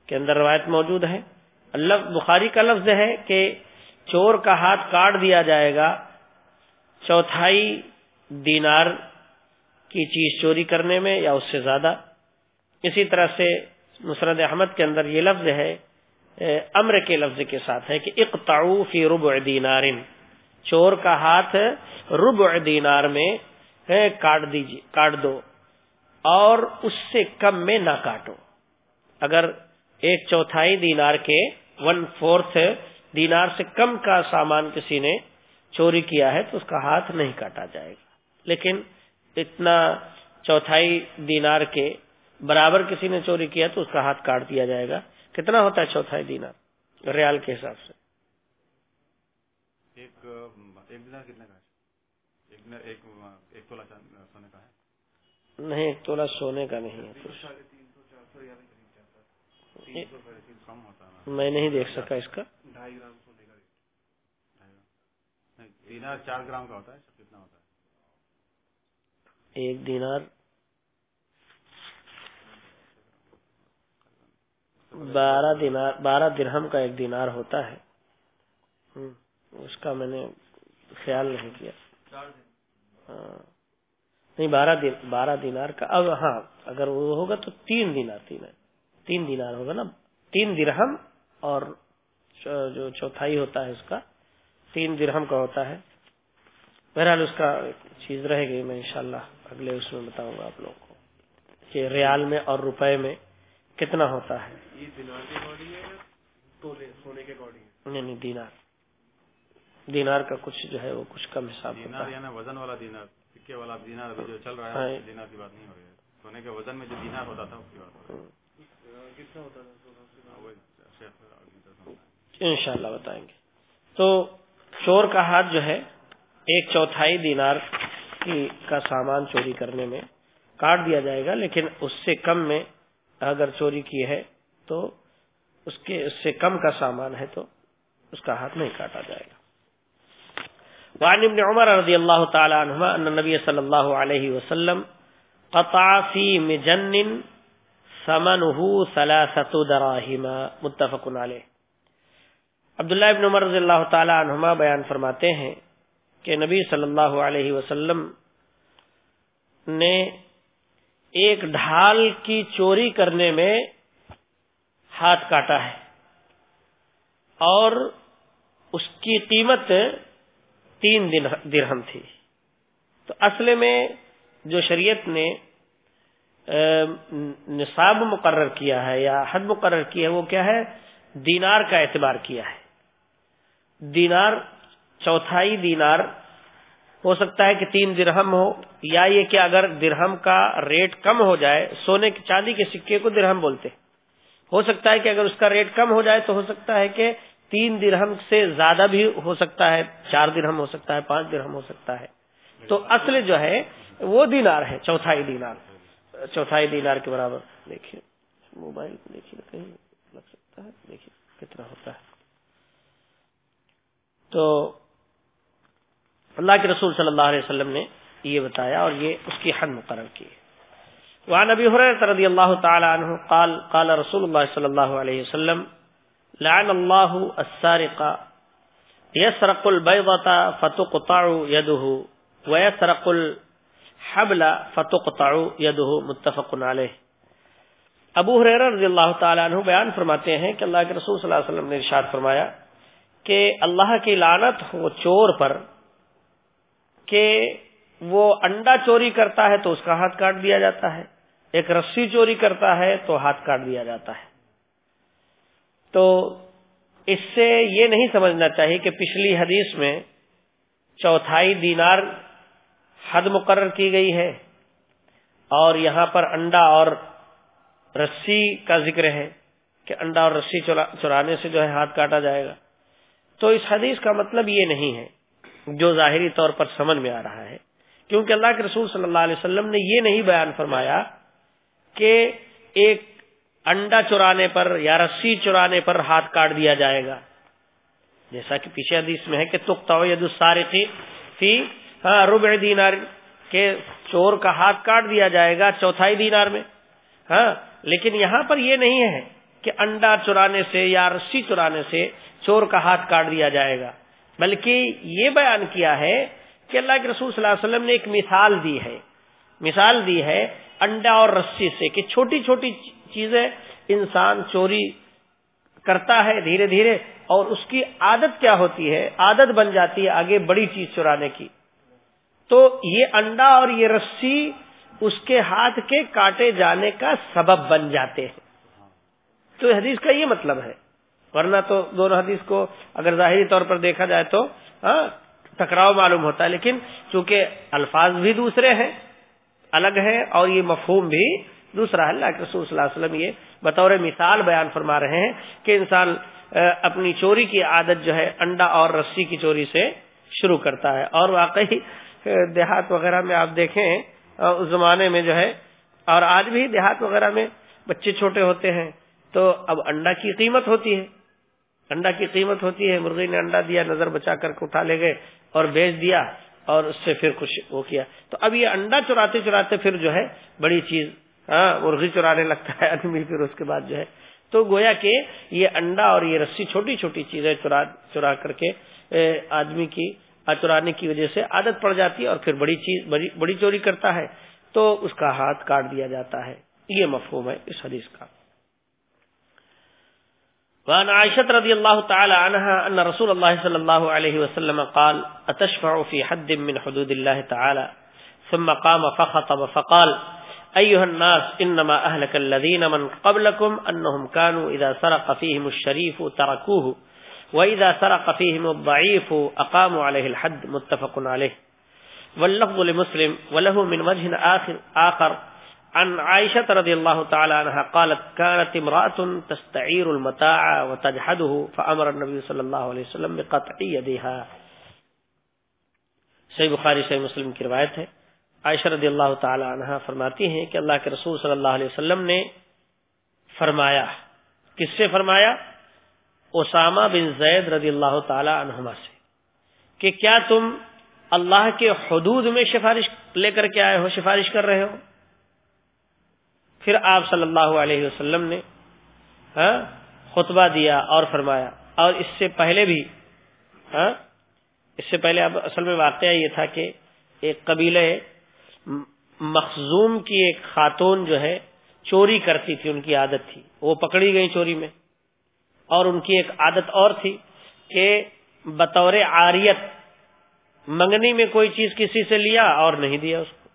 کے اندر روایت موجود ہے۔ اللہ، بخاری کا لفظ ہے کہ چور کا ہاتھ کاٹ دیا جائے گا، چوتھائی دینار کی چیز چوری کرنے میں یا اس سے زیادہ۔ اسی طرح سے مسرد احمد کے اندر یہ لفظ ہے امر کے لفظ کے ساتھ ہے کہ اقتعو فی ربع دینار، چور کا ہاتھ ربع دینار میں کاٹ دیجیے کاٹ دو، اور اس سے کم میں نہ کاٹو۔ اگر ایک چوتھائی دینار کے ون فورتھ دینار سے کم کا سامان کسی نے چوری کیا ہے تو اس کا ہاتھ نہیں کاٹا جائے گا۔ لیکن اتنا چوتھائی دینار کے برابر کسی نے چوری کیا تو اس کا ہاتھ کاٹ دیا جائے گا۔ کتنا ہوتا ہے چوتھائی دینار ریال کے حساب سے؟ نہیں ایک تولا سونے کا نہیں ہے۔ میں نہیں دیکھ سکا اس کا۔ دینار چار گرام کا ہوتا ہے کتنا ہوتا ہے؟ ایک دینار بارہ دینار بارہ درہم کا ایک دینار ہوتا ہے۔ اس کا میں نے خیال نہیں کیا۔ ہاں۔ نہیں بارہ دن بارہ دینار کا اب ہاں اگر وہ ہوگا تو تین دینار تین تین دینار ہوگا نا۔ تین درہم اور جو چوتھائی ہوتا ہے اس کا تین درہم کا ہوتا ہے۔ بہرحال اس کا چیز رہے گی میں انشاءاللہ اگلے اس میں بتاؤں گا آپ لوگوں کو کہ ریال میں اور روپے میں کتنا ہوتا ہے؟ نہیں نہیں دینار۔ دینار کا کچھ جو ہے وہ کچھ کم حساب دینار یعنی وزن والا دینار سکے والا دینار ابھی جو چل رہا ہے ہاں۔ دینار کی بات نہیں ہو رہی ہے۔ سونے کے وزن میں جو دینار ہوتا تھا اس کی بات ان شاء اللہ بتائیں گے۔ تو چور کا ہاتھ جو ہے ایک چوتھائی دینار کی کا سامان چوری کرنے میں کاٹ دیا جائے گا لیکن اس سے کم میں اگر چوری کی ہے تو اس کے اس سے کم کا سامان ہے تو اس کا ہاتھ نہیں کاٹا جائے گا۔ وعن ابن عمر رضی اللہ تعالی عنہما ان نبی صلی اللہ علیہ وسلم قطع فی مجن سمنه ثلاثه دراهم متفق علیہ۔ عبداللہ ابن عمر رضی اللہ تعالی عنہما بیان فرماتے ہیں کہ نبی صلی اللہ علیہ وسلم نے ایک ڈھال کی چوری کرنے میں ہاتھ کاٹا ہے اور اس کی قیمت تین درہم تھی۔ تو اصل میں جو شریعت نے نصاب مقرر کیا ہے یا حد مقرر کیا ہے، وہ کیا ہے؟ دینار کا اعتبار کیا ہے۔ دینار، چوتھائی دینار ہو سکتا ہے کہ تین درہم ہو، یا یہ کہ اگر درہم کا ریٹ کم ہو جائے، سونے کی چاندی کے سکے کو درہم بولتے۔ ہو سکتا ہے کہ اگر اس کا ریٹ کم ہو جائے تو ہو سکتا ہے کہ تین درہم سے زیادہ بھی ہو سکتا ہے، چار درہم ہو سکتا ہے، پانچ درہم ہو سکتا ہے۔ تو اصل جو ہے، وہ دینار ہے، چوتھائی دینار۔ چوتھائی دینار کے برابر۔ دیکھیے، موبائل دیکھیے، کہیں لگ سکتا ہے؟ دیکھیے، کتنا ہوتا ہے۔ تو اللہ کے رسول صلی اللہ علیہ وسلم نے یہ بتایا اور یہ اس کی حد مقرر کی وعن ابي هريره رضي الله تعالى عنه قال قال رسول الله صلى الله عليه وسلم، لعن الله السارق يسرق البيضه فتقطع يده ويسرق الحبل فتقطع يده متفق عليه ابو حریرہ رضی اللہ تعالی عنہ بیان فرماتے ہیں کہ اللہ کے رسول صلی اللہ علیہ وسلم نے ارشاد فرمایا کہ اللہ کی لعنت ہو چور پر کہ وہ انڈا چوری کرتا ہے تو اس کا ہاتھ کاٹ دیا جاتا ہے، ایک رسی چوری کرتا ہے تو ہاتھ کاٹ دیا جاتا ہے۔ تو اس سے یہ نہیں سمجھنا چاہیے کہ پچھلی حدیث میں چوتھائی دینار حد مقرر کی گئی ہے اور یہاں پر انڈا اور رسی کا ذکر ہے کہ انڈا اور رسی چرانے سے جو ہے ہاتھ کاٹا جائے گا۔ تو اس حدیث کا مطلب یہ نہیں ہے جو ظاہری طور پر سمجھ میں آ رہا ہے، کیونکہ اللہ کے رسول صلی اللہ علیہ وسلم نے یہ نہیں بیان فرمایا کہ ایک انڈا چرانے پر یا رسی چرانے پر ہاتھ کاٹ دیا جائے گا۔ جیسا کہ پیچھے حدیث میں ہے کہ تختا فی ہاں، ربع دینار کے چور کا ہاتھ کاٹ دیا جائے گا چوتھائی دینار میں۔ ہاں لیکن یہاں پر یہ نہیں ہے کہ انڈا چرانے سے یا رسی چرانے سے چور کا ہاتھ کاٹ دیا جائے گا۔ بلکہ یہ بیان کیا ہے کہ اللہ کے رسول صلی اللہ علیہ وسلم نے ایک مثال دی ہے۔ مثال دی ہے انڈا اور رسی سے کہ چھوٹی چھوٹی چیزیں انسان چوری کرتا ہے دھیرے دھیرے اور اس کی عادت کیا ہوتی ہے؟ عادت بن جاتی ہے آگے بڑی چیز چرانے کی۔ تو یہ انڈا اور یہ رسی اس کے ہاتھ کے کاٹے جانے کا سبب بن جاتے ہیں۔ تو حدیث کا یہ مطلب ہے۔ ورنہ تو دونوں حدیث کو اگر ظاہری طور پر دیکھا جائے تو ہاں، ٹکراؤ معلوم ہوتا ہے، لیکن چونکہ الفاظ بھی دوسرے ہیں، الگ ہے اور یہ مفہوم بھی دوسرا ہے۔ اللہ کے رسول صلی اللہ علیہ وسلم یہ بطور مثال بیان فرما رہے ہیں کہ انسان اپنی چوری کی عادت جو ہے، انڈا اور رسی کی چوری سے شروع کرتا ہے۔ اور واقعی دیہات وغیرہ میں آپ دیکھیں اس زمانے میں جو ہے، اور آج بھی دیہات وغیرہ میں بچے چھوٹے ہوتے ہیں تو اب انڈا کی قیمت ہوتی ہے۔ انڈا کی قیمت ہوتی ہے مرغی نے انڈا دیا، نظر بچا کر کے اٹھا لے گئے اور بیچ دیا اور اس سے پھر کچھ وہ کیا۔ تو اب یہ انڈا چراتے چراتے پھر جو ہے بڑی چیز ہاں مرغی چرانے لگتا ہے آدمی پھر اس کے بعد جو ہے۔ تو گویا کہ یہ انڈا اور یہ رسی چھوٹی چھوٹی چیزیں چرا چرا کر کے آدمی کی چرانے کی وجہ سے عادت پڑ جاتی ہے اور پھر بڑی چیز بڑی چوری کرتا ہے۔ تو اس کا ہاتھ کاٹ دیا جاتا ہے۔ یہ مفہوم ہے اس حدیث کا۔ وعن عائشة رضي الله تعالى عنها أن رسول الله صلى الله عليه وسلم قال أتشفع في حد من حدود الله تعالى؟ ثم قام فخطب فقال أيها الناس إنما أهلك الذين من قبلكم أنهم كانوا إذا سرق فيهم الشريف تركوه وإذا سرق فيهم الضعيف أقاموا عليه الحد متفق عليه. واللفظ لمسلم وله من وجه آخر, آخر عن عائشة رضي الله تعالى عنها قالت كانت امرأة تستعير المتاع وتجحده فأمر النبي صلى الله عليه وسلم بقطع يديها. صحیح بخاری، صحیح مسلم کی روایت ہے۔ عائشہ رضی اللہ تعالی عنہ فرماتی ہیں کہ اللہ کے رسول صلی اللہ علیہ وسلم نے فرمایا، کس سے فرمایا؟ اسامہ بن زید رضی اللہ تعالی عنہما سے کہ کیا تم اللہ کے حدود میں سفارش لے کر کے آئے ہو، سفارش کر رہے ہو؟ پھر آپ صلی اللہ علیہ وسلم نے ہاں، خطبہ دیا اور فرمایا۔ اور اس سے پہلے بھی ہاں، اس سے پہلے اب اصل میں واقعہ یہ تھا کہ ایک قبیلہ مخزوم کی ایک خاتون جو ہے، چوری کرتی تھی، ان کی عادت تھی۔ وہ پکڑی گئی چوری میں۔ اور ان کی ایک عادت اور تھی کہ بطور آریت منگنی میں کوئی چیز کسی سے لیا اور نہیں دیا اس کو۔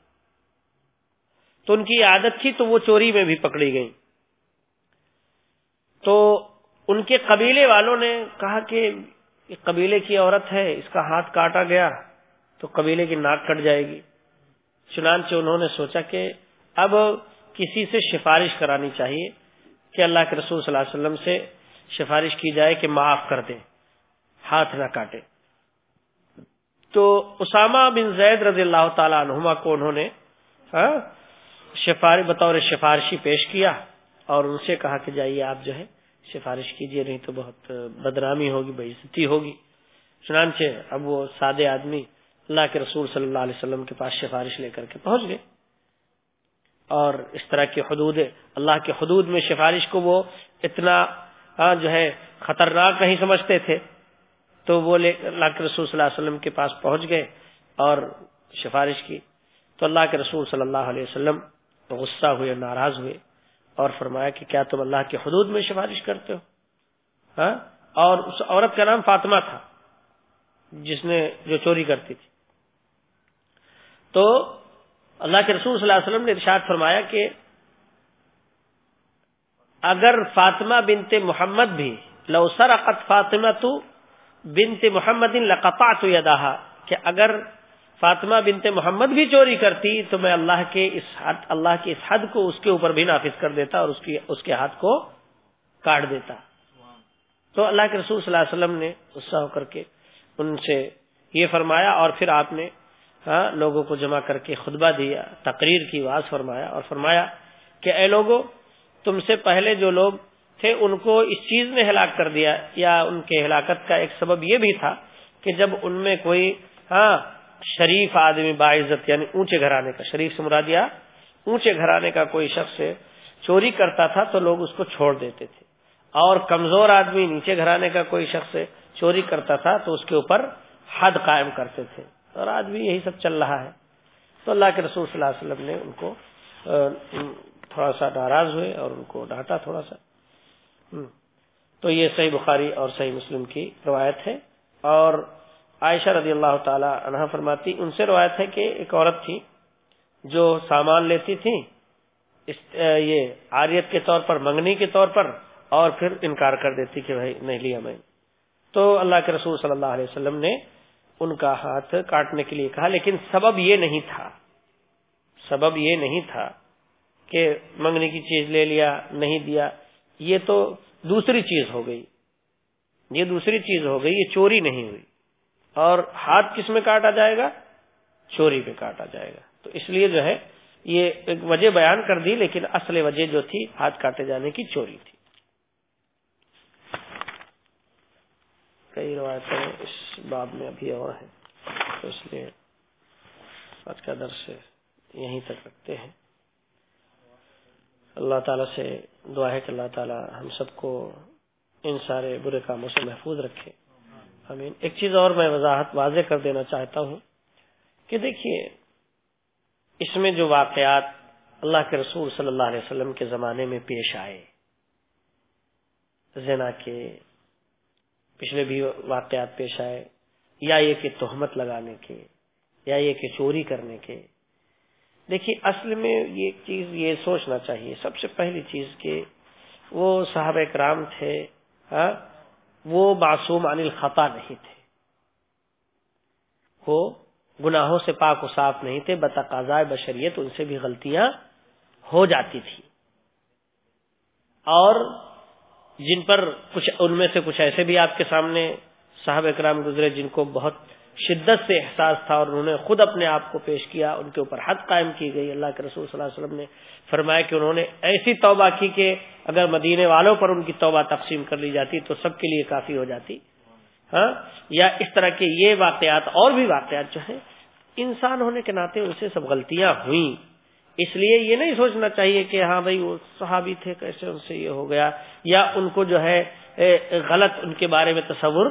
تو ان کی عادت تھی تو وہ چوری میں بھی پکڑی گئی تو ان کے قبیلے والوں نے کہا کہ قبیلے کی عورت ہے اس کا ہاتھ کاٹا گیا تو قبیلے کی ناک کٹ جائے گی۔ چنانچہ انہوں نے سوچا کہ اب کسی سے سفارش کرانی چاہیے کہ اللہ کے رسول صلی اللہ علیہ وسلم سے سفارش کی جائے کہ معاف کر دیں ہاتھ نہ کاٹے۔ تو اسامہ بن زید رضی اللہ تعالی عنہما کو انہوں نے ہاں، سفارش بطور سفارشی پیش کیا اور ان سے کہا کہ جائیے آپ جو ہے سفارش کیجیے، نہیں تو بہت بدنامی ہوگی بےزتی ہوگی۔ چنانچہ اب وہ سادے آدمی اللہ کے رسول صلی اللہ علیہ وسلم کے پاس سفارش لے کر کے پہنچ گئے۔ اور اس طرح کے حدود، اللہ کے حدود میں سفارش کو وہ اتنا جو ہے خطرناک نہیں سمجھتے تھے۔ تو وہ لے اللہ کے رسول صلی اللہ علیہ وسلم کے پاس پہنچ گئے اور سفارش کی۔ تو اللہ کے رسول صلی اللہ علیہ وسلم غصہ ہوئے، ناراض ہوئے اور فرمایا کہ کیا تم اللہ کے حدود میں سفارش کرتے ہو؟ ہاں؟ اور اس عورت کا نام فاطمہ تھا، جس نے جو چوری کرتی تھی۔ تو اللہ کے رسول صلی اللہ علیہ وسلم نے ارشاد فرمایا کہ اگر فاطمہ بنتے محمد بھی لوسر اقت فاطمہ تو بنتے محمد لقپا تو کہ اگر فاطمہ بنتے محمد بھی چوری کرتی تو میں اللہ کے اس حد، اللہ کے اس حد کو اس کے اوپر بھی نافذ کر دیتا اور اس کی، اس کے ہاتھ کو کاٹ دیتا۔ تو اللہ کے رسول صلی اللہ علیہ وسلم نے غصہ ہو کر کے ان سے یہ فرمایا اور پھر آپ نے ہاں لوگوں کو جمع کر کے خطبہ دیا، تقریر کی آواز فرمایا اور فرمایا کہ اے لوگوں تم سے پہلے جو لوگ تھے ان کو اس چیز نے ہلاک کر دیا یا ان کے ہلاکت کا ایک سبب یہ بھی تھا کہ جب ان میں کوئی ہاں شریف آدمی باعزت یعنی اونچے گھرانے کا، شریف سے مرادیا اونچے گھرانے کا کوئی شخص چوری کرتا تھا تو لوگ اس کو چھوڑ دیتے تھے۔ اور کمزور آدمی، نیچے گھرانے کا کوئی شخص چوری کرتا تھا تو اس کے اوپر حد قائم کرتے تھے۔ اور آج بھی یہی سب چل رہا ہے۔ تو اللہ کے رسول صلی اللہ علیہ وسلم نے ان کو تھوڑا سا ناراض ہوئے اور ان کو ڈانٹا تھوڑا سا۔ تو یہ صحیح بخاری اور صحیح مسلم کی روایت ہے۔ اور عائشہ رضی اللہ تعالی عنہ فرماتی، ان سے روایت ہے کہ ایک عورت تھی جو سامان لیتی تھی یہ آریت کے طور پر، منگنی کے طور پر، اور پھر انکار کر دیتی کہ بھائی نہیں لیا میں۔ تو اللہ کے رسول صلی اللہ علیہ وسلم نے ان کا ہاتھ کاٹنے کے لیے کہا، لیکن سبب یہ نہیں تھا، سبب یہ نہیں تھا کہ منگنی کی چیز لے لیا، نہیں دیا۔ یہ تو دوسری چیز ہو گئی۔ یہ دوسری چیز ہو گئی، یہ چوری نہیں ہوئی۔ اور ہاتھ کس میں کاٹا جائے گا؟ چوری پہ کاٹا جائے گا۔ تو اس لیے جو ہے، یہ ایک وجہ بیان کر دی، لیکن اصل وجہ جو تھی، ہاتھ کاٹے جانے کی چوری تھی۔ کئی روایتیں اس باب میں ابھی اور ہیں، تو اس لیے آج کا درس یہیں تک رکھتے ہیں۔ اللہ تعالیٰ سے دعا ہے کہ اللہ تعالیٰ ہم سب کو ان سارے برے کاموں سے محفوظ رکھے۔ امین ایک چیز اور میں وضاحت واضح کر دینا چاہتا ہوں کہ دیکھیے، اس میں جو واقعات اللہ کے رسول صلی اللہ علیہ وسلم کے زمانے میں پیش آئے، زنا کے پچھلے بھی واقعات پیش آئے، یا یہ کہ تہمت لگانے کے، یا یہ کہ چوری کرنے کے۔ دیکھیے، اصل میں یہ چیز، یہ سوچنا چاہیے۔ سب سے پہلی چیز کہ وہ صاحب کرام تھے ہاں وہ معصوم عن الخطا نہیں تھے۔ وہ گناہوں سے پاک و صاف نہیں تھے، بتقاضائے بشریت ان سے بھی غلطیاں ہو جاتی تھی۔ اور جن پر کچھ، ان میں سے کچھ ایسے بھی آپ کے سامنے صاحب اکرام گزرے جن کو بہت شدت سے احساس تھا اور انہوں نے خود اپنے آپ کو پیش کیا، ان کے اوپر حد قائم کی گئی۔ اللہ کے رسول صلی اللہ علیہ وسلم نے فرمایا کہ انہوں نے ایسی توبہ کی کہ اگر مدینے والوں پر ان کی توبہ تقسیم کر لی جاتی تو سب کے لیے کافی ہو جاتی۔ ہاں؟ یا اس طرح کے یہ واقعات اور بھی واقعات جو ہیں، انسان ہونے کے ناطے ان سے سب غلطیاں ہوئیں۔ اس لیے یہ نہیں سوچنا چاہیے کہ ہاں بھائی وہ صحابی تھے، کیسے ان سے یہ ہو گیا؟ یا ان کو جو ہے غلط ان کے بارے میں تصور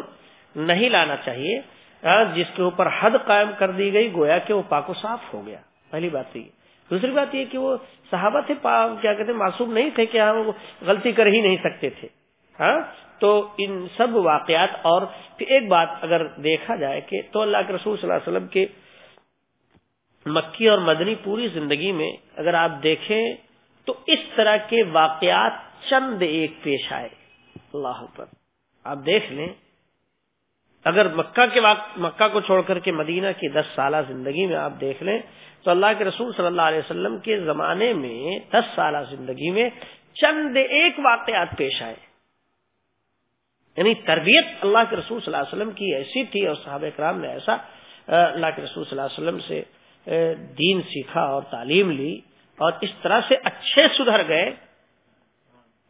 نہیں لانا چاہیے۔ ہاں، جس کے اوپر حد قائم کر دی گئی، گویا کہ وہ پاک و صاف ہو گیا۔ پہلی بات تو یہ۔ دوسری بات یہ کہ وہ صحابہ تھے کیا کہتے معصوم نہیں تھے کہ ہاں وہ غلطی کر ہی نہیں سکتے تھے۔ ہاں؟ تو ان سب واقعات، اور پھر ایک بات اگر دیکھا جائے کہ تو اللہ کے رسول صلی اللہ علیہ وسلم کے مکی اور مدنی پوری زندگی میں اگر آپ دیکھیں تو اس طرح کے واقعات چند ایک پیش آئے۔ اللہ پر آپ دیکھ لیں، اگر مکہ کے مکہ کو چھوڑ کر کے مدینہ کی دس سالہ زندگی میں آپ دیکھ لیں تو اللہ کے رسول صلی اللہ علیہ وسلم کے زمانے میں دس سالہ زندگی میں چند ایک واقعات پیش آئے۔ یعنی تربیت اللہ کے رسول صلی اللہ علیہ وسلم کی ایسی تھی اور صحابہ کرام نے ایسا اللہ کے رسول صلی اللہ علیہ وسلم سے دین سیکھا اور تعلیم لی اور اس طرح سے اچھے سدھر گئے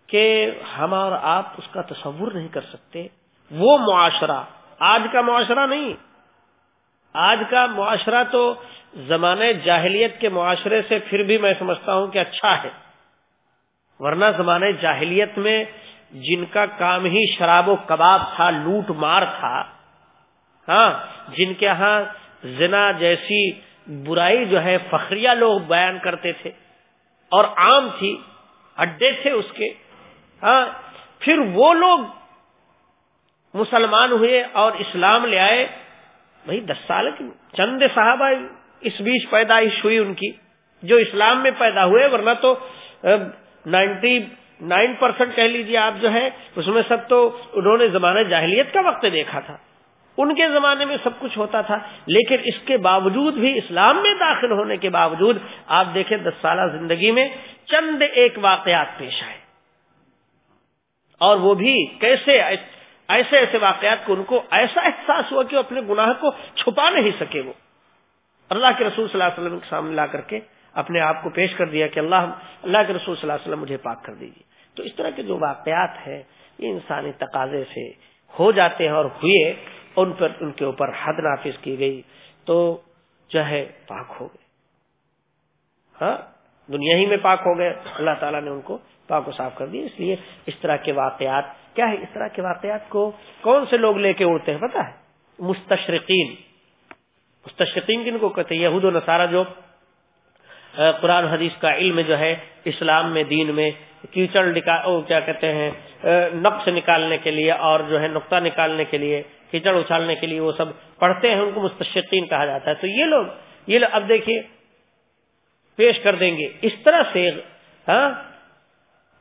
کہ ہم اور آپ اس کا تصور نہیں کر سکتے۔ وہ معاشرہ، آج کا معاشرہ نہیں۔ آج کا معاشرہ تو زمانے جاہلیت کے معاشرے سے پھر بھی میں سمجھتا ہوں کہ اچھا ہے۔ ورنہ زمانے جاہلیت میں جن کا کام ہی شراب و کباب تھا، لوٹ مار تھا ہاں جن کے ہاں زنا جیسی برائی جو ہے، فخریہ لوگ بیان کرتے تھے اور عام تھی، اڈے تھے اس کے ہاں پھر وہ لوگ مسلمان ہوئے اور اسلام لے آئے۔ بھائی، دس سال کی، چند صاحب آئے اس بیچ پیدائش ہوئی ان کی، جو اسلام میں پیدا ہوئے، ورنہ تو نائنٹی نائن پرسینٹ کہہ لیجیے آپ جو ہے اس میں سب تو انہوں نے زمانہ جاہلیت کا وقت دیکھا تھا۔ ان کے زمانے میں سب کچھ ہوتا تھا، لیکن اس کے باوجود بھی اسلام میں داخل ہونے کے باوجود، آپ دیکھیں دس سالہ زندگی میں چند ایک واقعات پیش آئے۔ اور وہ بھی کیسے، ایسے ایسے واقعات کو ان کو ایسا احساس ہوا کہ وہ اپنے گناہ کو چھپا نہیں سکے وہ۔ اللہ کے رسول صلی اللہ علیہ وسلم کے سامنے لا کر کے اپنے آپ کو پیش کر دیا کہ اللہ اللہ کے رسول صلی اللہ علیہ وسلم مجھے پاک کر دیجیے۔ تو اس طرح کے جو واقعات ہیں، یہ انسانی تقاضے سے ہو جاتے ہیں اور ہوئے، ان پر ان کے اوپر حد نافذ کی گئی۔ تو جو ہے، پاک ہو گئے۔ ہاں؟ دنیا ہی میں پاک ہو گئے۔ اللہ تعالیٰ نے ان کو پاک و صاف کر دیا۔ اس لیے اس طرح کے واقعات، کیا ہے اس طرح کے واقعات کو کون سے لوگ لے کے اڑتے ہیں؟ پتا ہے۔ مستشرقین۔ مستشرقین کن کو کہتے ہیں، یہود و نصارہ جو قرآن حدیث کا علم جو ہے، اسلام میں، دین میں، کیچڑ کیا کہتے ہیں نقص نکالنے کے لیے اور جو ہے نقطہ نکالنے کے لیے، کیچڑ اچھالنے کے لیے وہ سب پڑھتے ہیں، ان کو مستشقین کہا جاتا ہے۔ تو یہ لوگ یہ لوگ اب دیکھیے، پیش کر دیں گے۔ اس طرح سے ہاں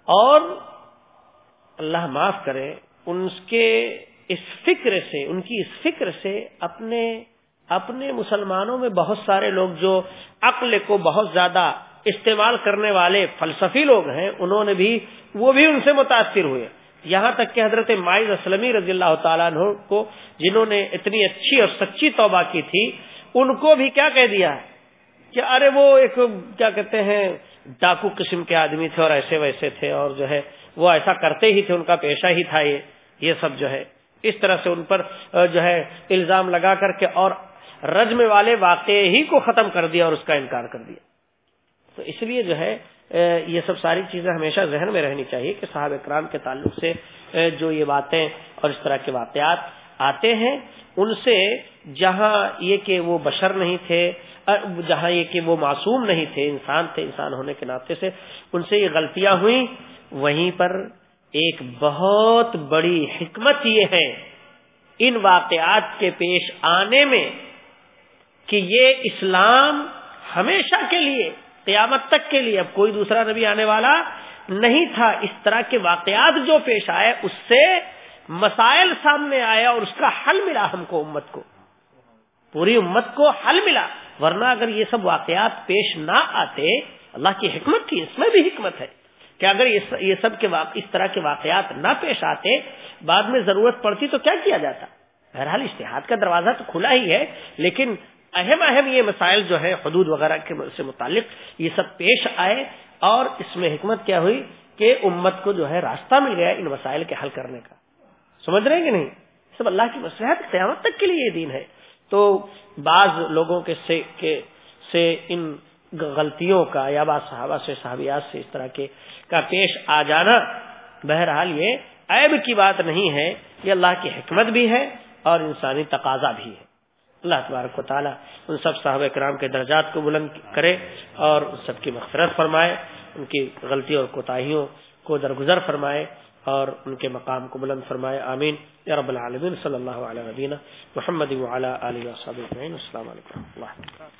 اور اللہ معاف کرے، ان کے اس فکر سے، ان کی اس فکر سے اپنے اپنے مسلمانوں میں بہت سارے لوگ جو عقل کو بہت زیادہ استعمال کرنے والے فلسفی لوگ ہیں، انہوں نے بھی، وہ بھی ان سے متاثر ہوئے۔ یہاں تک کہ حضرت مائز اسلمی رضی اللہ تعالیٰ عنہ کو، جنہوں نے اتنی اچھی اور سچی توبہ کی تھی، ان کو بھی کیا کہہ دیا کہ ارے وہ ایک، کیا کہتے ہیں، ڈاکو قسم کے آدمی تھے اور ایسے ویسے تھے اور جو ہے، وہ ایسا کرتے ہی تھے، ان کا پیشہ ہی تھا یہ یہ سب جو ہے۔ اس طرح سے ان پر، جو ہے، الزام لگا کر کے اور رجم والے واقعے ہی کو ختم کر دیا اور اس کا انکار کر دیا۔ تو اس لیے جو ہے یہ سب ساری چیزیں ہمیشہ ذہن میں رہنی چاہیے کہ صاحب اکرام کے تعلق سے جو یہ باتیں اور اس طرح کے واقعات آتے ہیں، ان سے جہاں یہ کہ وہ بشر نہیں تھے جہاں یہ کہ وہ معصوم نہیں تھے، انسان تھے، انسان ہونے کے ناطے سے، ان سے یہ غلطیاں ہوئیں۔ وہیں پر ایک بہت بڑی حکمت یہ ہے، ان واقعات کے پیش آنے میں کہ یہ اسلام ہمیشہ کے لیے، قیامت تک کے لیے، اب کوئی دوسرا نبی آنے والا نہیں تھا، اس طرح کے واقعات جو پیش آئے، اس سے مسائل سامنے آیا اور اس کا حل ملا ہم کو، امت کو۔ پوری امت کو حل ملا۔ ورنہ اگر یہ سب واقعات پیش نہ آتے، اللہ کی حکمت تھی، اس میں بھی حکمت ہے۔ کہ اگر یہ سب کے اس طرح کے واقعات نہ پیش آتے، بعد میں ضرورت پڑتی تو کیا کیا جاتا؟ بہرحال اشتہاد کا دروازہ تو کھلا ہی ہے، لیکن اہم اہم یہ مسائل جو ہے حدود وغیرہ کے سے متعلق، یہ سب پیش آئے اور اس میں حکمت کیا ہوئی کہ امت کو جو ہے راستہ مل گیا ان مسائل کے حل کرنے کا۔ سمجھ رہے ہیں کہ نہیں؟ سب اللہ کی مسلحت قیامت تک کے لیے یہ دین ہے۔ تو بعض لوگوں کے سے کے سے ان غلطیوں کا یا بعض صحابہ سے، صحابیات سے اس طرح کے کا پیش آ جانا بہرحال یہ عیب کی بات نہیں ہے، یہ اللہ کی حکمت بھی ہے اور انسانی تقاضا بھی ہے۔ اللہ تبارک و تعالیٰ ان سب صاحب کرام کے درجات کو بلند کرے اور ان سب کی مغفرت فرمائے، ان کی غلطی اور کوتاہیوں کو درگزر فرمائے اور ان کے مقام کو بلند فرمائے، آمین۔ یا رب العالمین، صلی اللہ علیہ وبینہ محمد علیہ السلام علیکم۔ اللہ